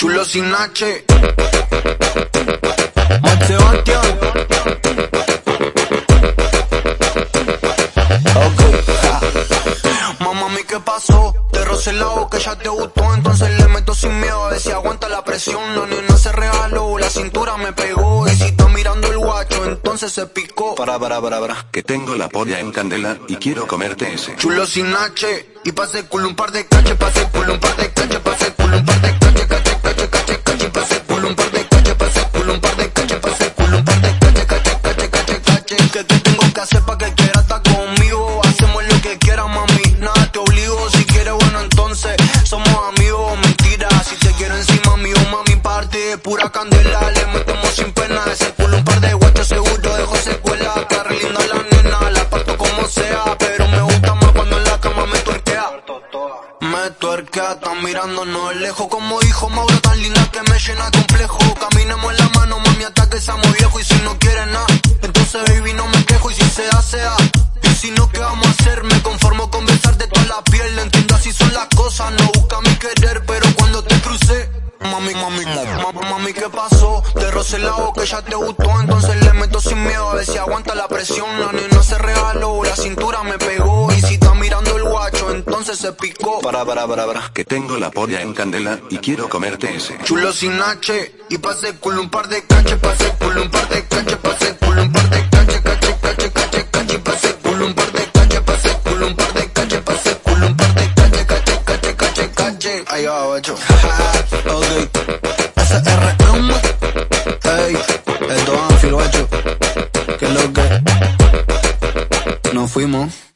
sin H. Sebastián. Mamá, mi ¿qué pasó? Te rocé la boca, ya te gustó, entonces le meto sin miedo a ver si aguanta la presión. La nena se regaló, la cintura me pegó, y si está mirando el guacho, entonces se picó. Para, para, para, para, que tengo la polla en candela y quiero comerte ese. Chulo sin H, y pase culo un par de cache, pase culo un par de pura candela. Le metemos sin pena ese culo un par de guachos, seguro dejo secuela. Está re linda la nena, la parto como sea, pero me gusta más cuando en la cama me tuerquea. Me tuerquea, están mirándonos lejos como dijo Mauro, tan linda que me llena de complejo. Mami, mami, mami, mami, ¿qué pasó? Te rocé la boca, ya te gustó, entonces le meto sin miedo a ver si aguanta la presión. La nena se regaló, la cintura me pegó, y si está mirando el guacho, entonces se picó. Para, para, para, para, que tengo la polla en candela y quiero comerte ese. Chulo sin H, y pase culo un par de cache, pase culo un par de cache, pase culo un par de cache, cache, cache, cache, cache, pase culo un par de cache, pase culo un par de cache, pase culo un par de cache, cache, cache, cache, cache. Ahí va, guacho. Ok. SRM. Ey, es Anfield, guacho. Que lo que. Nos fuimos.